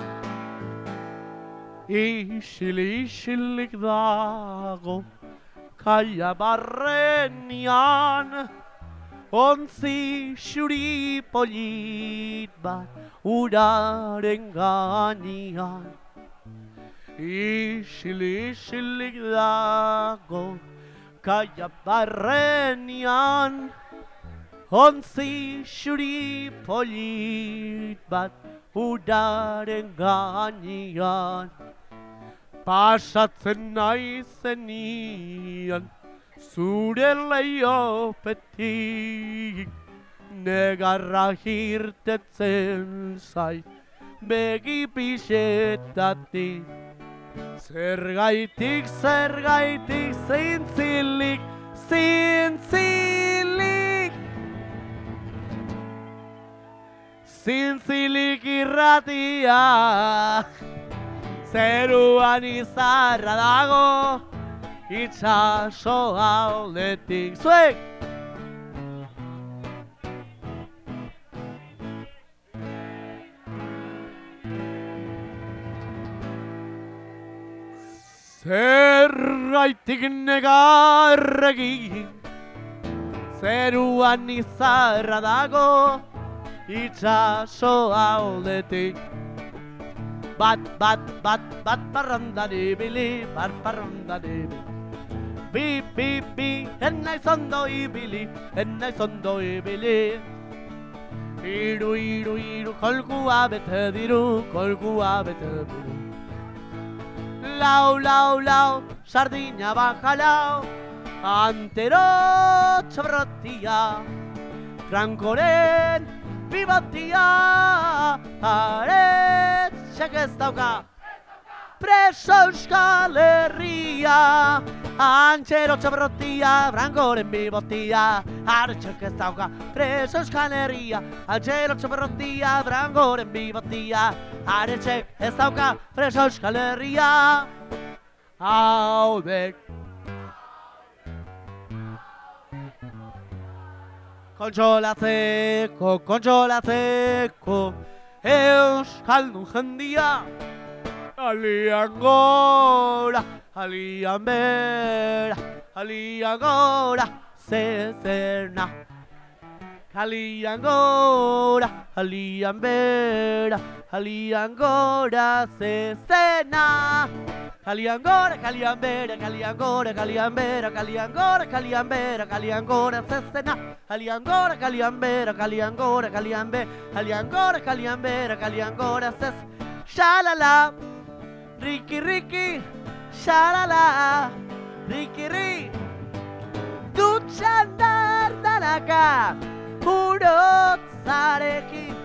Isilik, barrenian. Ontzi xuri polit bat uraren gainean. Isilik, isilik dago Kaia barrenian Ontzi xuri polit bat Udaren gainean Pasatzen naizenian Zure leiopetik Negarra hirtetzen zait Begi pixetatik Zergaitik, zergaitik, zintzilik, zintzilik Zintzilik irratia Zeruan izarra dago Itxaso aldetik Zuek! Zerraitik negarregi Zeruan izarra dago Itxaso aldetik Bat, bat, bat, bat parrandan ibili Bat parrandan ibili Bi, bi, bi, ennaiz ondo ibili Ennaiz ondo ibili Iru, iru, iru, kolkua bete diru Kolkua bete diru. Lau, lau, lau, sardina bajalau Antero txabarrotia Frankoren bibotia Aretxek ez dauka. Preso euskal herria Antxero txabarrotia Frankoren bibotia Aretxek ez dauka. Preso euskal herria Antxero txabarrotia Frankoren bibotia Aretxek ez dauka. Preso euskal herria Haudek Kontsolatzeko, kontsolatzeko Euskaldun jendia Alian gora, alian bera Alian gora, zezerna Alian gora, alian bera Alian gora, zezena Kalian gora, kalian bera, kalian gora, kalian bera, kalian gora, kalian bera, kalian gora, zezena. Kalian gora, kalian bera, kalian gora, kalian be, kalian gora, kalian bera, kalian gora, zez. Shalala, Riki Riki, shalala, Riki Riki. Dutxan dardanaka, urotzarekin.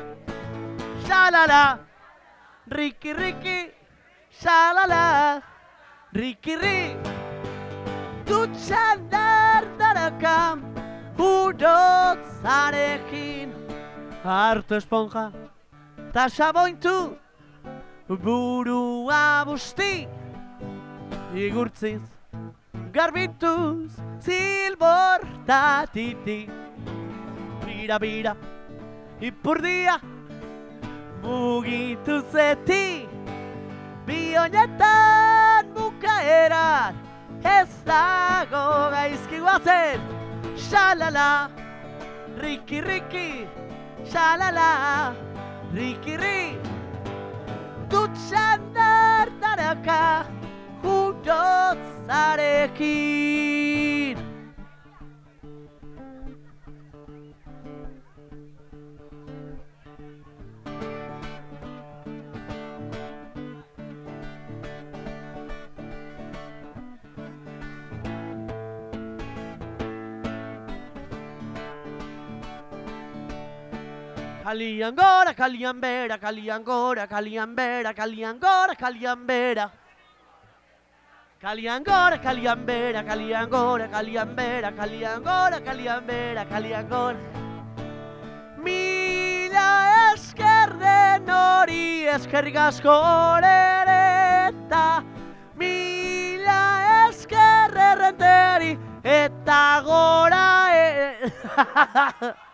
Shalala, Riki Riki, shalala, Riki Riki. Dutxan dardanaka, urotzarekin. Hartu esponja, ta sabointu, burua busti, igurtziz, garbituz, zilbor ta titi. Bira, bira, ipurdia, mugitu zeti, bi honetan bukaeran, ez dago gaizki guazen, shalala, riki, riki, shalala, riki, riki, dutxan dardaraka, hudotzarekin. Caliangora, Caliambera, Caliangora, Caliambera, Caliangora, Caliambera. Caliangora, Caliambera, Caliangora, Caliambera, Caliangora, Caliambera, Caliangora. Mila esker den hori eskerrik asko horereta Mila esker errenteri eta gora e... [laughs]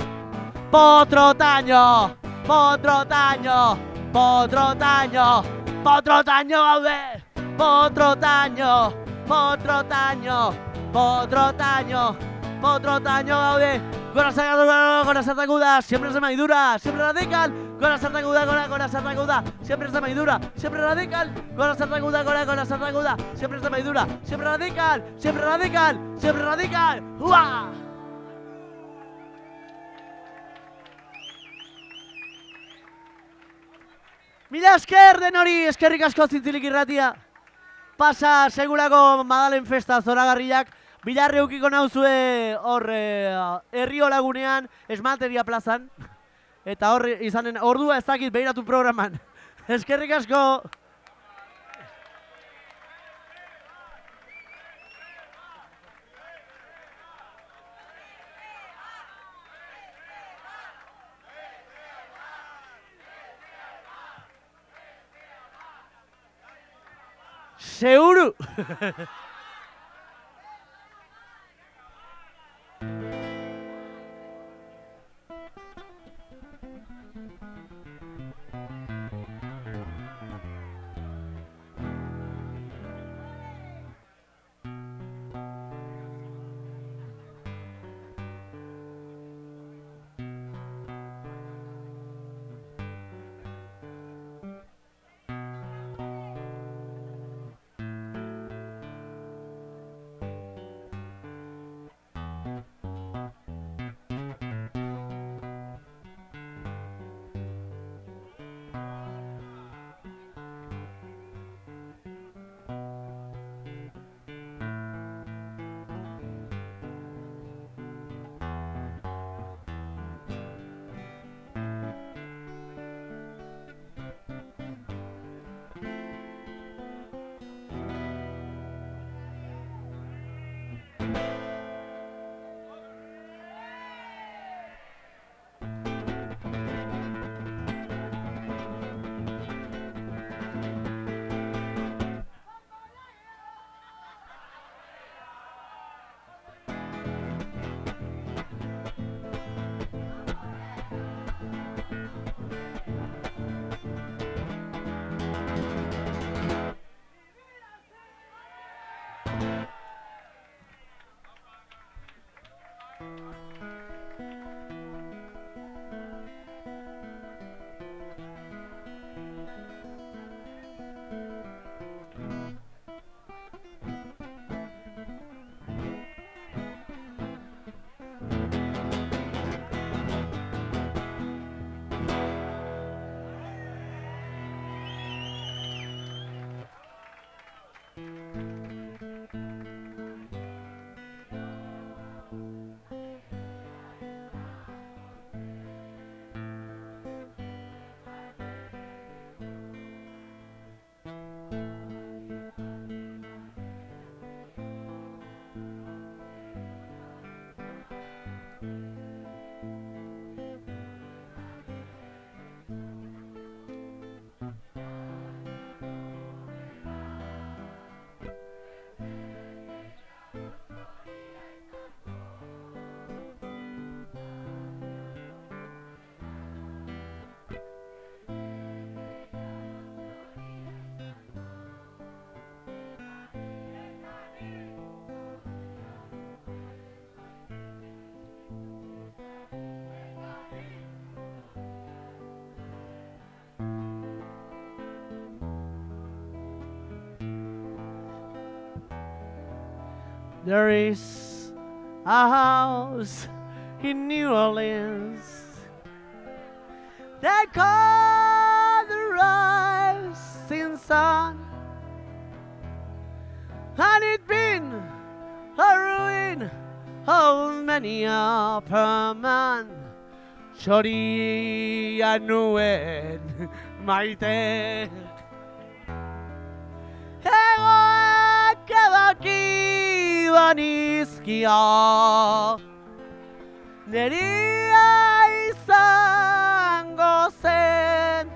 Potrotaño, Potrotaño, Potrotaño, Potrotaño, a ver, Potrotaño, Potrotaño, Potrotaño, Potrotaño, a ver, con las agudas, con las atacudas, siempre se me dura, siempre radical, con la sarta aguda, con la, con la sartaguda, siempre está muy dura, siempre radical, con la sarta aguda, con la, con la sarta aguda, siempre está muy dura, siempre radical, siempre radical, siempre radical, ¡Uah! Mila esker den hori, eskerrik asko zintzilik irratia. Pasa segurako Madalen festa zoragarriak, bilarre ukiko nauzue hor eh, herri olagunean, esmalteria plazan. Eta hor izanen, ordua ez dakit behiratu programan. [laughs] Eskerrik asko! セウル There is a house in New Orleans. that call the rising sun. And it been a ruin of many a poor man. Txoria nuen maite Egoak banizkia Neria izango zen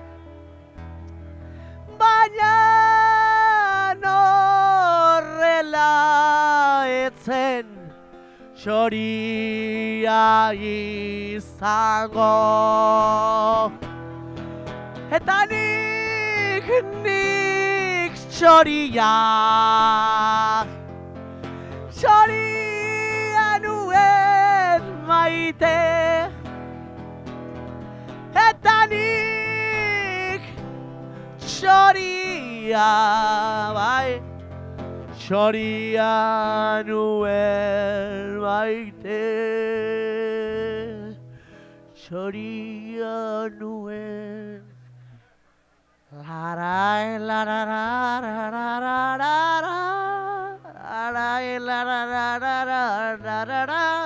Baina norrela etzen Txoria izango Eta nik, nik txoria Txoria maite Eta nik txoria bai Txoria nuen maite Txoria nuen Larai, lararararararara. Larai, lararararararara.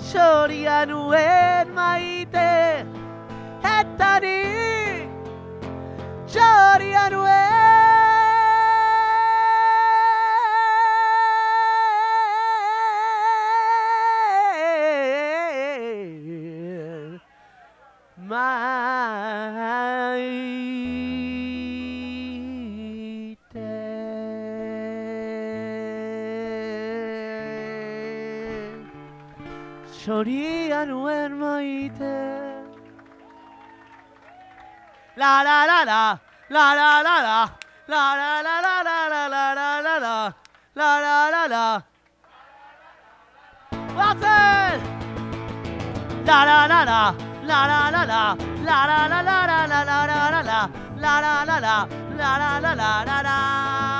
Txoria nuen maite Eta nik Txoria nuen. Maite Txoria nuen maite La la la la La la la la La la la la la la la la la la La la la la Batzen! La la la la La la la la La la la la la la la la la la La la la la La la la la la la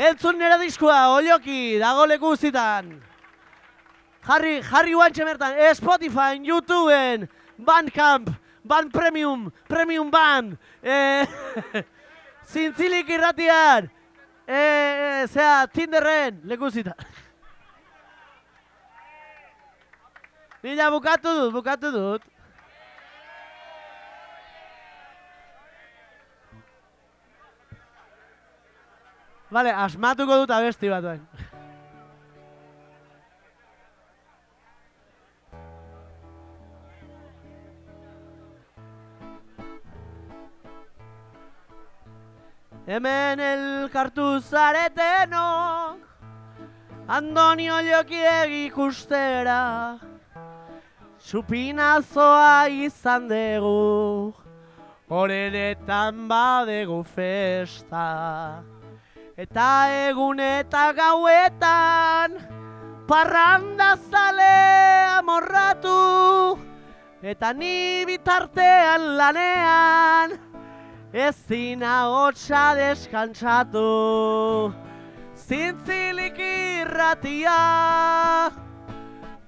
Entzun nire diskoa, olioki, dago leku guztitan. Jarri, jarri guantxe bertan, eh, Spotify, YouTubeen, Bandcamp, Band Premium, Premium Band, eh, [laughs] zintzilik irratian, eh, zea, Tinderren, leku guztitan. [laughs] Nila bukatu dut, bukatu dut. Vale, asmatuko dut abesti bat bain. Hemen elkartu zaretenok Andonio jokiegi ikustera Supinazoa izan dugu Horenetan badegu festa Eta egun eta gauetan Parranda zale amorratu. Eta ni bitartean lanean Ezin ahotsa deskantsatu. Zintzilik irratia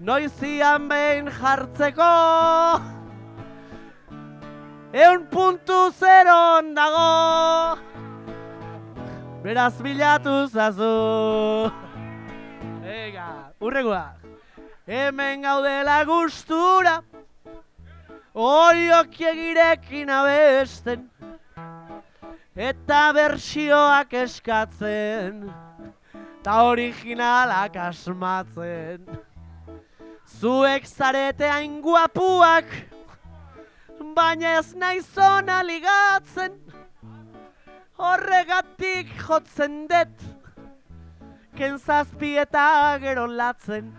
Noizian behin jartzeko. Eun puntu zeron dago Beraz bilatu zazu. Ega, urregoa hemen gaudela gustura, oiok egirekin abesten, eta bersioak eskatzen, eta originalak asmatzen. Zuek zarete hain guapuak, baina ez nahi zona ligatzen, horregatik jotzen dut, kentzazpi eta gero latzen.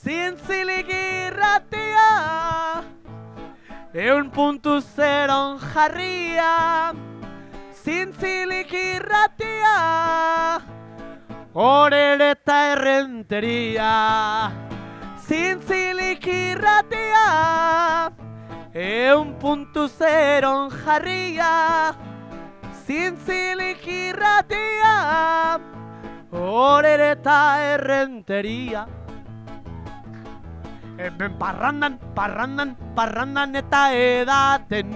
Zintzilik irratia, eun puntu zeron jarria, zintzilik irratia, Horer eta errenteria Zintzilik irratia Eun puntu zeron jarria Zintzilik irratia Horer eta errenteria. Hemen parrandan, parrandan, parrandan eta edaten.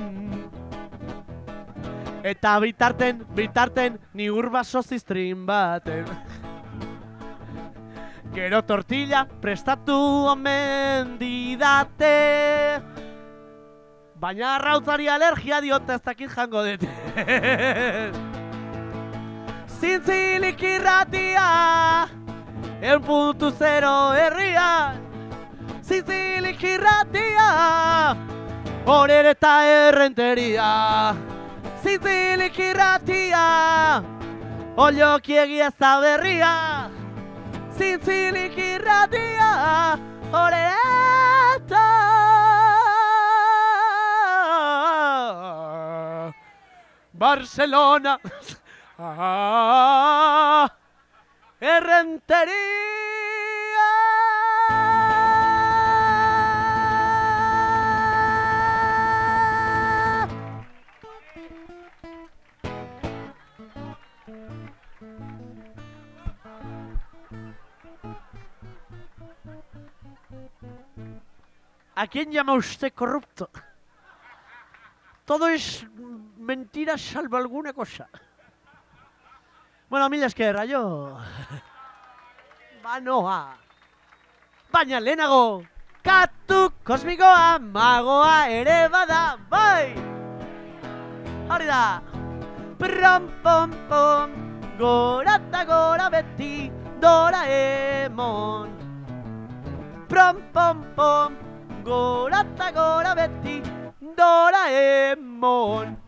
Eta bitarten, bitarten, ni urbaso ziztrin baten. Gero tortilla prestatu omen didate Baina arrautzari alergia diota ez dakit jango dut. [laughs] Zintzilik irratia El puntu zero herria. Zintzilik irratia Horer eta errenteria. Zintzilik irratia Olioki egia zaberria Zintzilik irratia Horeta Barcelona ah, ¿A quién llama usted corrupto? Todo es mentira salvo alguna cosa. Bueno, mila esker, aio. Banoa. Baina lehenago, katu kosmikoa magoa ere bada, bai! Hori da! Prom pom pom, gora eta gora beti, Doraemon. Prom pom pom, gora eta gora beti, Doraemon.